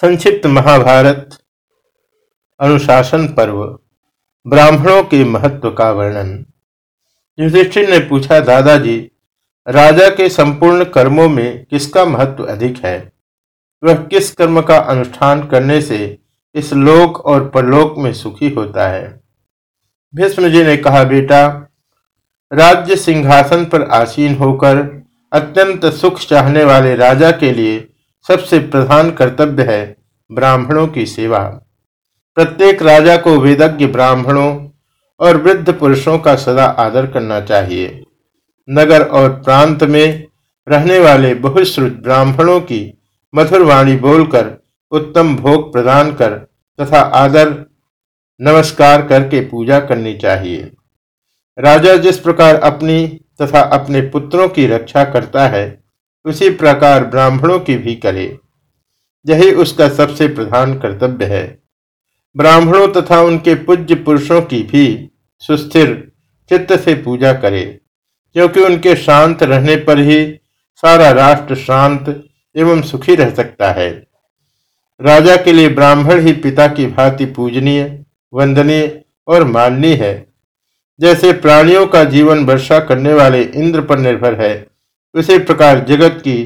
संक्षिप्त महाभारत, अनुशासन पर्व, ब्राह्मणों के महत्व का वर्णन। युधिष्ठिर ने पूछा, दादाजी, राजा के संपूर्ण कर्मों में किसका महत्व अधिक है? वह किस कर्म का अनुष्ठान करने से इस लोक और परलोक में सुखी होता है? भीष्म जी ने कहा, बेटा, राज्य सिंहासन पर आसीन होकर अत्यंत सुख चाहने वाले राजा के लिए सबसे प्रधान कर्तव्य है ब्राह्मणों की सेवा। प्रत्येक राजा को वेदज्ञ ब्राह्मणों और वृद्ध पुरुषों का सदा आदर करना चाहिए। नगर और प्रांत में रहने वाले बहुश्रुत ब्राह्मणों की मधुर वाणी बोलकर, उत्तम भोग प्रदान कर तथा आदर, नमस्कार करके पूजा करनी चाहिए। राजा जिस प्रकार अपनी तथा अपने पुत्रों की रक्षा करता है उसी प्रकार ब्राह्मणों की भी करे। यही उसका सबसे प्रधान कर्तव्य है। ब्राह्मणों तथा उनके पूज्य पुरुषों की भी सुस्थिर चित्त से पूजा करे, क्योंकि उनके शांत रहने पर ही सारा राष्ट्र शांत एवं सुखी रह सकता है। राजा के लिए ब्राह्मण ही पिता की भांति पूजनीय, वंदनीय और माननीय है। जैसे प्राणियों का जीवन वर्षा करने वाले इंद्र पर निर्भर है उसी प्रकार जगत की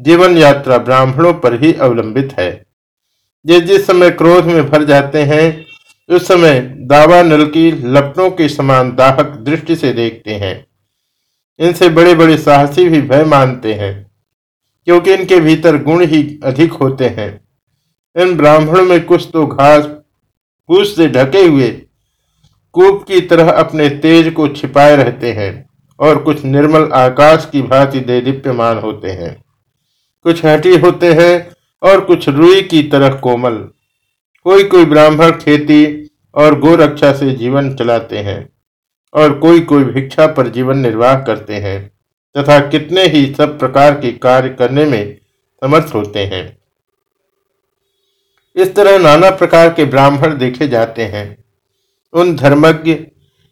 जीवन यात्रा ब्राह्मणों पर ही अवलंबित है। ये जिस समय क्रोध में भर जाते हैं, उस समय दावा नल की लपटों के समान दाहक दृष्टि से देखते हैं। इनसे बड़े बड़े साहसी भी भय मानते हैं, क्योंकि इनके भीतर गुण ही अधिक होते हैं। इन ब्राह्मणों में कुछ तो घास फूस से ढके हुए, कूप की तरह अपने तेज को छिपाए रहते हैं। और कुछ निर्मल आकाश की भांति दे दीप्यमान होते हैं। कुछ हटी होते हैं और कुछ रुई की तरह कोमल। कोई कोई ब्राह्मण खेती और गोरक्षा से जीवन चलाते हैं और कोई कोई भिक्षा पर जीवन निर्वाह करते हैं तथा कितने ही सब प्रकार के कार्य करने में समर्थ होते हैं। इस तरह नाना प्रकार के ब्राह्मण देखे जाते हैं। उन धर्मज्ञ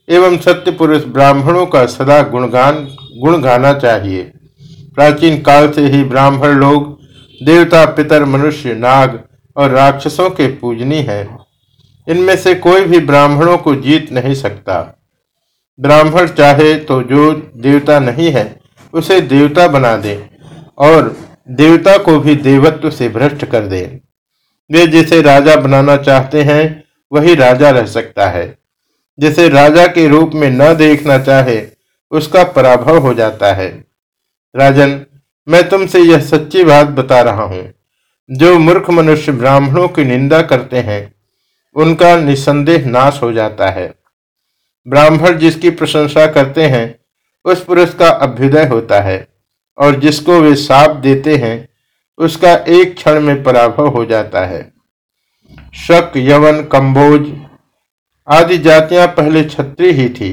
एवं सत्य पुरुष ब्राह्मणों का सदा गुणगान, गुण गाना चाहिए। प्राचीन काल से ही ब्राह्मण लोग, देवता, पितर, मनुष्य, नाग और राक्षसों के पूजनी है। इनमें से कोई भी ब्राह्मणों को जीत नहीं सकता। ब्राह्मण चाहे तो जो देवता नहीं है, उसे देवता बना दे और देवता को भी देवत्व से भ्रष्ट कर दे। वे जिसे राजा बनाना चाहते हैं, वही राजा रह सकता है। जिसे राजा के रूप में न देखना चाहे, उसका पराभव हो जाता है। राजन, मैं तुमसे यह सच्ची बात बता रहा हूँ। जो मूर्ख मनुष्य ब्राह्मणों की निंदा करते हैं, उनका निसंदेह नाश हो जाता है। ब्राह्मण जिसकी प्रशंसा करते हैं, उस पुरुष का अभ्युदय होता है, और जिसको वे साप देते हैं, उसका एक क्षण में पराभव हो जाता है। शक, यवन कंबोज आदि जातियाँ पहले छत्री ही थी,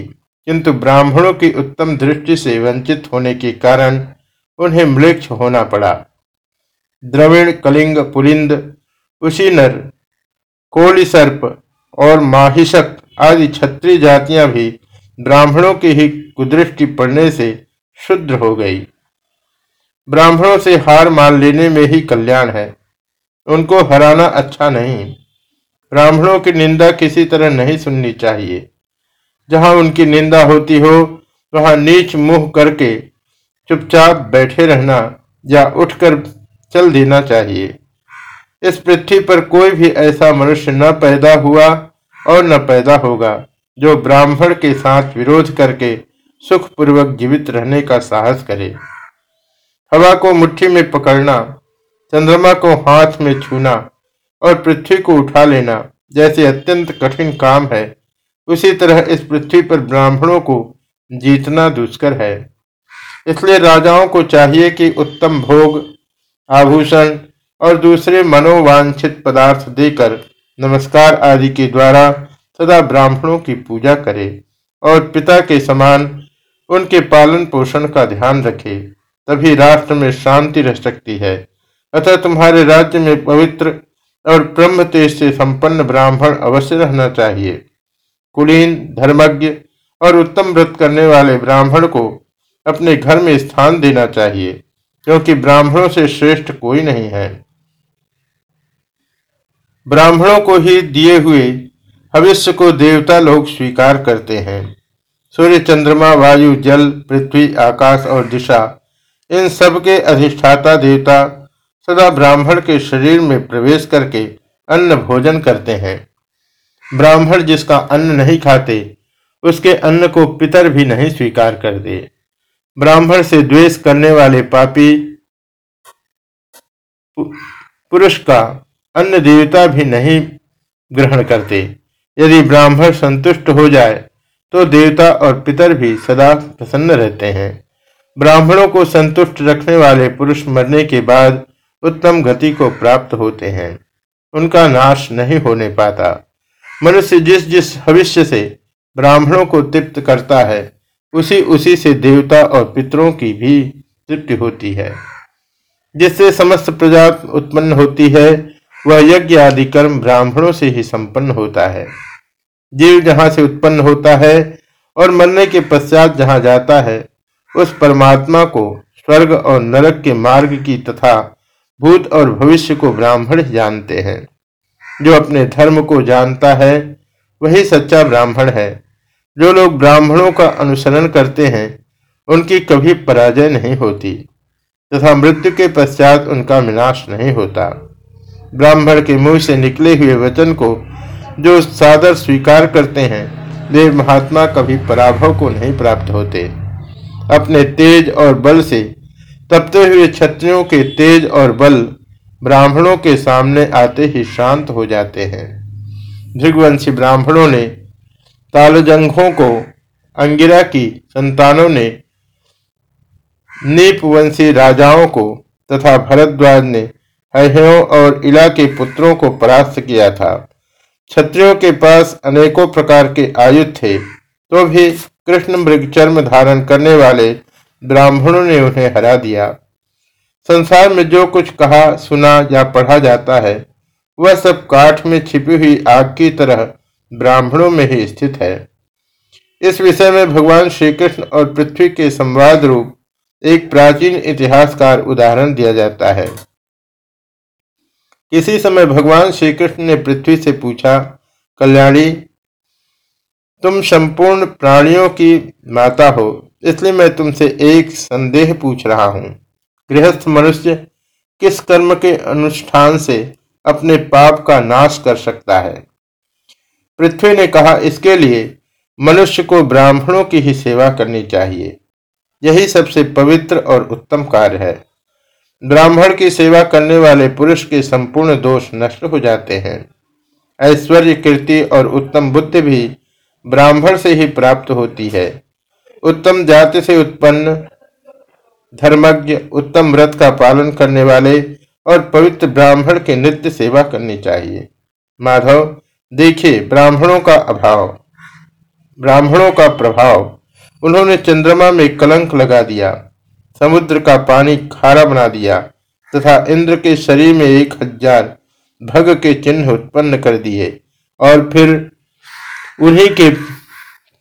किंतु ब्राह्मणों की उत्तम दृष्टि से वंचित होने के कारण उन्हें मृक्ष होना पड़ा। द्रविण, कलिंग, पुलिंद, उशीनर, कोलिसर्प और माहिषक आदि छत्री जातियाँ भी ब्राह्मणों की ही कुदृष्टि पड़ने से शुद्र हो गई। ब्राह्मणों से हार मान लेने में ही कल्याण है। उनको हराना अच्छा नहीं। ब्राह्मणों की निंदा किसी तरह नहीं सुननी चाहिए। जहाँ उनकी निंदा होती हो, वहाँ नीच मुँह करके चुपचाप बैठे रहना या उठकर चल देना चाहिए। इस पृथ्वी पर कोई भी ऐसा मनुष्य न पैदा हुआ और न पैदा होगा, जो ब्राह्मण के साथ विरोध करके सुखपूर्वक जीवित रहने का साहस करे। हवा को मुट्ठी में पकड़ना, चंद्रमा को हाथ में छूना और पृथ्वी को उठा लेना, जैसे अत्यंत कठिन काम है। उसी तरह इस पृथ्वी पर ब्राह्मणों को जीतना दुष्कर है। इसलिए राजाओं को चाहिए कि उत्तम भोग, आभूषण और दूसरे मनोवांछित पदार्थ देकर नमस्कार आदि के द्वारा सदा ब्राह्मणों की पूजा करे और पिता के समान उनके पालन पोषण का ध्यान रखे। तभी राष्ट्र में शांति रह सकती है। अतः तुम्हारे राज्य में पवित्र और ब्रह्म तेज से संपन्न ब्राह्मण अवश्य रहना चाहिए। कुलीन, धर्मज्ञ और उत्तम व्रत करने वाले ब्राह्मण को अपने घर में स्थान देना चाहिए, क्योंकि ब्राह्मणों से श्रेष्ठ कोई नहीं है। ब्राह्मणों को ही दिए हुए भविष्य को देवता लोग स्वीकार करते हैं। सूर्य, चंद्रमा, वायु, जल, पृथ्वी, आकाश और दिशा, इन सब के अधिष्ठाता देवता सदा ब्राह्मण के शरीर में प्रवेश करके अन्न भोजन करते हैं। ब्राह्मण जिसका अन्न नहीं खाते, उसके अन्न को पितर भी नहीं स्वीकार कर दे ब्राह्मण से द्वेष करने वाले पापी, पुरुष का अन्न देवता भी नहीं ग्रहण करते। यदि ब्राह्मण संतुष्ट हो जाए तो देवता और पितर भी सदा प्रसन्न रहते हैं। ब्राह्मणों को संतुष्ट रखने वाले पुरुष मरने के बाद उत्तम गति को प्राप्त होते हैं। उनका नाश नहीं होने पाता। मनुष्य जिस जिस भविष्य से ब्राह्मणों को तृप्त करता है, उसी उसी से देवता और पितरों की भी तृप्ति होती है। जिससे समस्त प्रजा उत्पन्न होती है, वह यज्ञ आदि कर्म ब्राह्मणों से ही संपन्न होता है। जीव जहाँ से उत्पन्न होता है और मरने के पश्चात जहाँ जाता है, उस परमात्मा को स्वर्ग और नरक के मार्ग की तथा भूत और भविष्य को ब्राह्मण जानते हैं। जो अपने धर्म को जानता है, वही सच्चा ब्राह्मण है। जो लोग ब्राह्मणों का अनुसरण करते हैं, उनकी कभी पराजय नहीं होती, तथा मृत्यु के पश्चात उनका विनाश नहीं होता। ब्राह्मण के मुँह से निकले हुए वचन को जो सादर स्वीकार करते हैं, वे महात्मा कभी पराभव को नहीं प्राप्त होते। अपने तेज और बल से तपते हुए क्षत्रियों के तेज और बल ब्राह्मणों के सामने आते ही शांत हो जाते हैं। भृगवंशी ब्राह्मणों ने तालजंघों को अंगिरा की संतानों ने, नीपवंशी राजाओं को तथा भरद्वाज ने हयों और इला के पुत्रों को परास्त किया था। क्षत्रियों के पास अनेकों प्रकार के आयुध थे तो भी कृष्ण मृग चर्म धारण करने वाले ब्राह्मणों ने उन्हें हरा दिया। संसार में जो कुछ कहा, सुना या पढ़ा जाता है, वह सब काठ में छिपी हुई आग की तरह ब्राह्मणों में ही स्थित है। इस विषय में भगवान श्री कृष्ण और पृथ्वी के संवाद रूप एक प्राचीन इतिहासकार उदाहरण दिया जाता है। इसी समय भगवान श्री कृष्ण ने पृथ्वी से पूछा, कल्याणी, तुम संपूर्ण प्राणियों की माता हो इसलिए मैं तुमसे एक संदेह पूछ रहा हूँ। गृहस्थ मनुष्य किस कर्म के अनुष्ठान से अपने पाप का नाश कर सकता है? पृथ्वी ने कहा, इसके लिए मनुष्य को ब्राह्मणों की ही सेवा करनी चाहिए। यही सबसे पवित्र और उत्तम कार्य है। ब्राह्मण की सेवा करने वाले पुरुष के संपूर्ण दोष नष्ट हो जाते हैं। ऐश्वर्य, कीर्ति और उत्तम बुद्धि भी ब्राह्मण से ही प्राप्त होती है। उत्तम जाति से उत्पन्न, धर्मज्ञ, उत्तम व्रत का पालन करने वाले और पवित्र ब्राह्मण के नित्य सेवा करनी चाहिए। माधव, देखिए, ब्राह्मणों का अभाव। ब्राह्मणों का प्रभाव। उन्होंने चंद्रमा में कलंक लगा दिया, समुद्र का पानी खारा बना दिया, तथा इंद्र के शरीर में एक हज़ार भग के चिन्ह उत्पन्न कर दिए और फिर उन्हीं के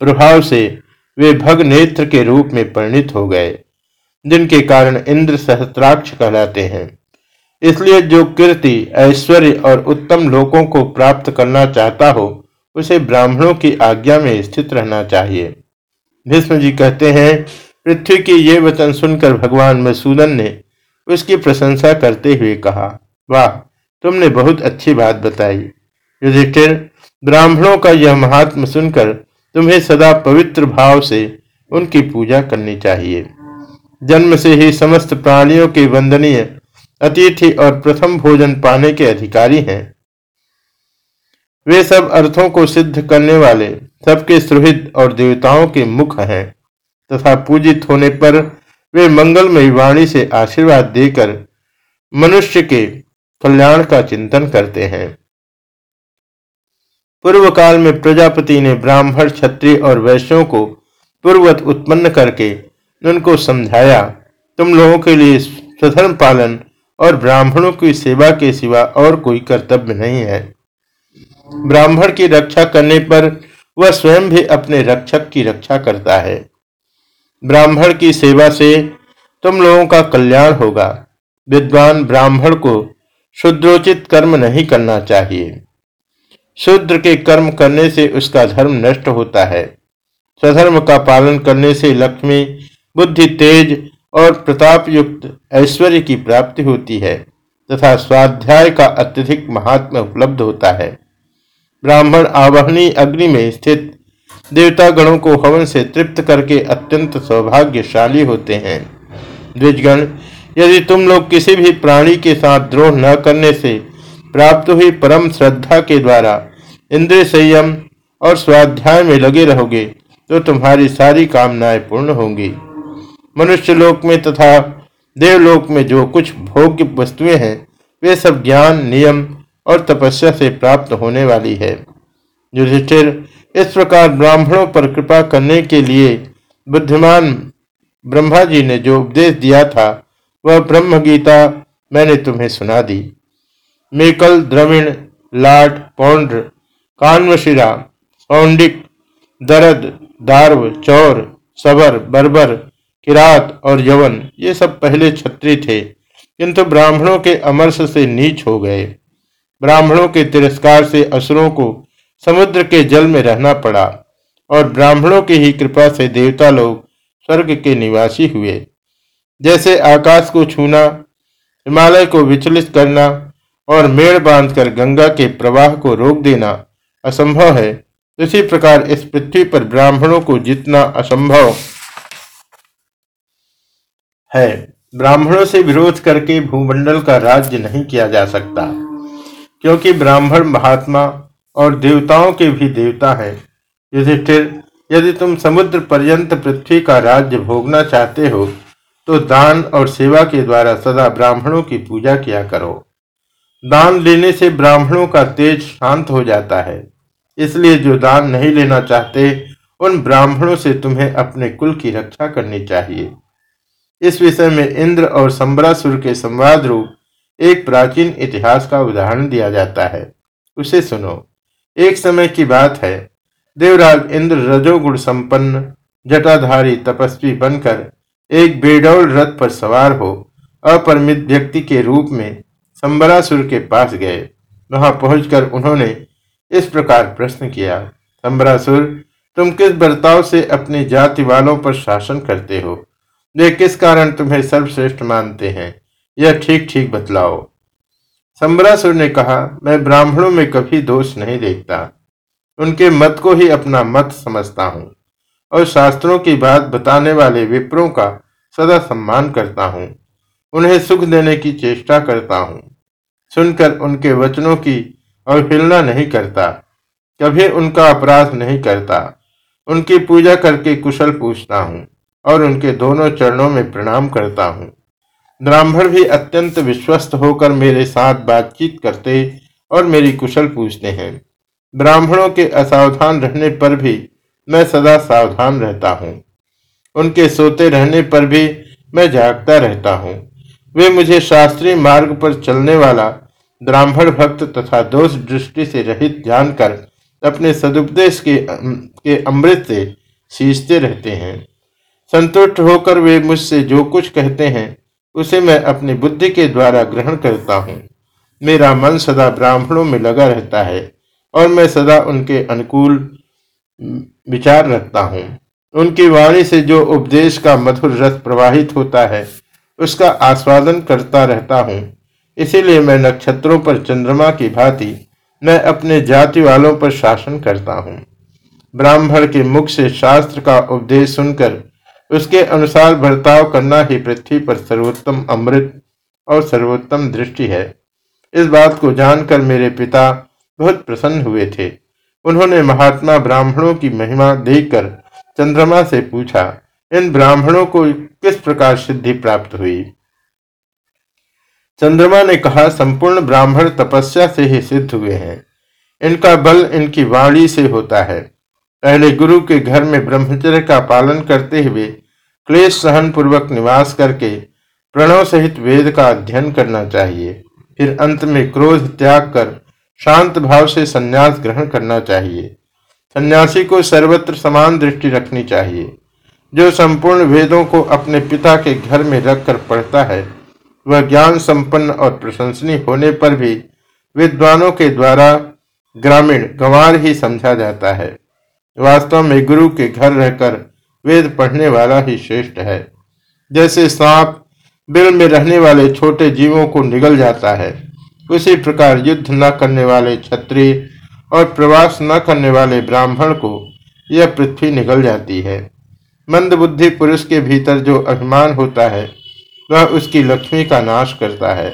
प्रभाव से वे भग नेत्र के रूप में परिणित हो गए, जिनके कारण इंद्र सहस्त्राक्ष कहलाते हैं। इसलिए जो कीर्ति, ऐश्वर्य और उत्तम लोकों को प्राप्त करना चाहता हो, उसे ब्राह्मणों की आज्ञा में स्थित रहना चाहिए। भीष्म जी कहते हैं, पृथ्वी के ये वचन सुनकर भगवान मसूदन ने उसकी प्रशंसा करते हुए कहा, वाह, तुमने बहुत अच्छी बात बताई। युधिष्ठिर, ब्राह्मणों का यह महात्म सुनकर तुम्हें सदा पवित्र भाव से उनकी पूजा करनी चाहिए। जन्म से ही समस्त प्राणियों के वंदनीय अतिथि और प्रथम भोजन पाने के अधिकारी हैं। वे सब अर्थों को सिद्ध करने वाले सबके सुहृद और देवताओं के मुख हैं तथा पूजित होने पर वे मंगलमय वाणी से आशीर्वाद देकर मनुष्य के कल्याण का चिंतन करते हैं। पूर्व काल में प्रजापति ने ब्राह्मण, क्षत्रिय और वैश्यों को पूर्वत उत्पन्न करके उनको समझाया, तुम लोगों के लिए स्वधर्म पालन और ब्राह्मणों की सेवा के सिवा और कोई कर्तव्य नहीं है। ब्राह्मण की रक्षा करने पर वह स्वयं भी अपने रक्षक की रक्षा करता है। ब्राह्मण की सेवा से तुम लोगों का कल्याण होगा। विद्वान ब्राह्मण को शुद्रोचित कर्म नहीं करना चाहिए। शूद्र के कर्म करने से उसका धर्म नष्ट होता है। स्वधर्म का पालन करने से लक्ष्मी, बुद्धि तेज और प्रताप युक्त ऐश्वर्य की प्राप्ति होती है तथा स्वाध्याय का अत्यधिक महात्मा उपलब्ध होता है। ब्राह्मण आवहनी अग्नि में स्थित देवता गणों को हवन से तृप्त करके अत्यंत सौभाग्यशाली होते हैं। द्विजगण, यदि तुम लोग किसी भी प्राणी के साथ द्रोह न करने से प्राप्त हुई परम श्रद्धा के द्वारा इंद्रिय संयम और स्वाध्याय में लगे रहोगे तो तुम्हारी सारी कामनाएँ पूर्ण होंगी। मनुष्य लोक में तथा देवलोक में जो कुछ भोग्य वस्तुएँ हैं, वे सब ज्ञान, नियम और तपस्या से प्राप्त होने वाली है। युधिष्ठिर, इस प्रकार ब्राह्मणों पर कृपा करने के लिए बुद्धिमान ब्रह्मा जी ने जो उपदेश दिया था, वह ब्रह्म गीता मैंने तुम्हें सुना दी। मेकल, द्रविण लाट पौंड्र, कान्वशिरा सौंडिक दरद, दार्व, चौर, सबर, बर्बर, किरात और यवन, ये सब पहले छत्री थे, किंतु ब्राह्मणों के अमरस से नीच हो गए। ब्राह्मणों के तिरस्कार से असुरों को समुद्र के जल में रहना पड़ा, और ब्राह्मणों की ही कृपा से देवता लोग स्वर्ग के निवासी हुए। जैसे आकाश को छूना, हिमालय को विचलित करना और मेड़ बांधकर गंगा के प्रवाह को रोक देना असंभव है। इसी प्रकार इस पृथ्वी पर ब्राह्मणों को जितना असंभव है, ब्राह्मणों से विरोध करके भूमंडल का राज्य नहीं किया जा सकता, क्योंकि ब्राह्मण महात्मा और देवताओं के भी देवता हैं। युधिष्ठिर यदि तुम समुद्र पर्यंत पृथ्वी का राज्य भोगना चाहते हो तो दान और सेवा के द्वारा सदा ब्राह्मणों की पूजा किया करो। दान लेने से ब्राह्मणों का तेज शांत हो जाता है। इसलिए जो दान नहीं लेना चाहते, उन ब्राह्मणों से तुम्हें अपने कुल की रक्षा करनी चाहिए। इस विषय में इंद्र और संबरासुर के संवाद रूप एक प्राचीन इतिहास का उदाहरण दिया जाता है। उसे सुनो। एक समय की बात है। देवराज इंद्र रजोगुण संपन्न, जटाधारी तपस्वी बनकर एक बेडौल रथ पर सवार हो, अपरिमित व्यक्ति के रूप में संबरासुर के पास गए। वहाँ पहुंचकर उन्होंने इस प्रकार प्रश्न किया संबरासुर तुम किस बर्ताव से अपनी जाति वालों पर शासन करते हो? वे किस कारण तुम्हें सर्वश्रेष्ठ मानते हैं? यह ठीक ठीक बतलाओ संबरासुर ने कहा, मैं ब्राह्मणों में कभी दोष नहीं देखता। उनके मत को ही अपना मत समझता हूँ और शास्त्रों की बात बताने वाले विप्रों का सदा सम्मान करता हूँ। उन्हें सुख देने की चेष्टा करता हूँ। सुनकर उनके वचनों की अवहेलना नहीं करता, कभी उनका अपराध नहीं करता। उनकी पूजा करके कुशल पूछता हूँ और उनके दोनों चरणों में प्रणाम करता हूँ। ब्राह्मण भी अत्यंत विश्वस्त होकर मेरे साथ बातचीत करते और मेरी कुशल पूछते हैं। ब्राह्मणों के असावधान रहने पर भी मैं सदा सावधान रहता हूँ। उनके सोते रहने पर भी मैं जागता रहता हूँ। वे मुझे शास्त्रीय मार्ग पर चलने वाला ब्राह्मण भक्त तथा दोष दृष्टि से रहित जानकर अपने सदुपदेश के के अमृत से सींचते रहते हैं। संतुष्ट होकर वे मुझसे जो कुछ कहते हैं, उसे मैं अपनी बुद्धि के द्वारा ग्रहण करता हूँ। मेरा मन सदा ब्राह्मणों में लगा रहता है और मैं सदा उनके अनुकूल विचार रखता हूँ। उनकी वाणी से जो उपदेश का मधुर रस प्रवाहित होता है, उसका आस्वादन करता रहता हूँ। इसीलिए मैं नक्षत्रों पर चंद्रमा की भांति मैं अपने जाति वालों पर शासन करता हूँ। ब्राह्मण के मुख से शास्त्र का उपदेश सुनकर उसके अनुसार बर्ताव करना ही पृथ्वी पर सर्वोत्तम अमृत और सर्वोत्तम दृष्टि है। इस बात को जानकर मेरे पिता बहुत प्रसन्न हुए थे। उन्होंने महात्मा ब्राह्मणों की महिमा देखकर चंद्रमा से पूछा, इन ब्राह्मणों को किस प्रकार सिद्धि प्राप्त हुई? चंद्रमा ने कहा, संपूर्ण ब्राह्मण तपस्या से ही सिद्ध हुए हैं। इनका बल इनकी वाणी से होता है। पहले गुरु के घर में ब्रह्मचर्य का पालन करते हुए क्लेश सहन पूर्वक निवास करके प्रणव सहित वेद का अध्ययन करना चाहिए। फिर अंत में क्रोध त्याग कर शांत भाव से संन्यास ग्रहण करना चाहिए। सन्यासी को सर्वत्र समान दृष्टि रखनी चाहिए। जो संपूर्ण वेदों को अपने पिता के घर में रखकर पढ़ता है वह ज्ञान संपन्न और प्रशंसनीय होने पर भी विद्वानों के द्वारा ग्रामीण गंवार ही समझा जाता है। वास्तव में गुरु के घर रहकर वेद पढ़ने वाला ही श्रेष्ठ है। जैसे सांप बिल में रहने वाले छोटे जीवों को निगल जाता है, उसी प्रकार युद्ध न करने वाले क्षत्रिय और प्रवास न करने वाले ब्राह्मण को यह पृथ्वी निगल जाती है। मंदबुद्धि पुरुष के भीतर जो अभिमान होता है वह उसकी लक्ष्मी का नाश करता है।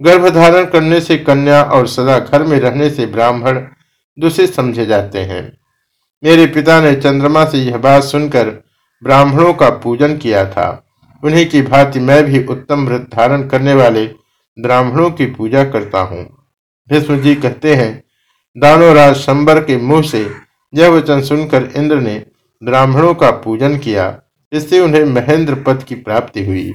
गर्भ धारण करने से कन्या और सदा घर में रहने से ब्राह्मण दूषित समझे जाते हैं। मेरे पिता ने चंद्रमा से यह बात सुनकर ब्राह्मणों का पूजन किया था। उन्हीं की भांति मैं भी उत्तम व्रत धारण करने वाले ब्राह्मणों की पूजा करता हूँ। भीष्म जी कहते हैं दानोराज शंबर के मुँह से यह वचन सुनकर इंद्र ने ब्राह्मणों का पूजन किया। इससे उन्हें महेंद्र पद की प्राप्ति हुई।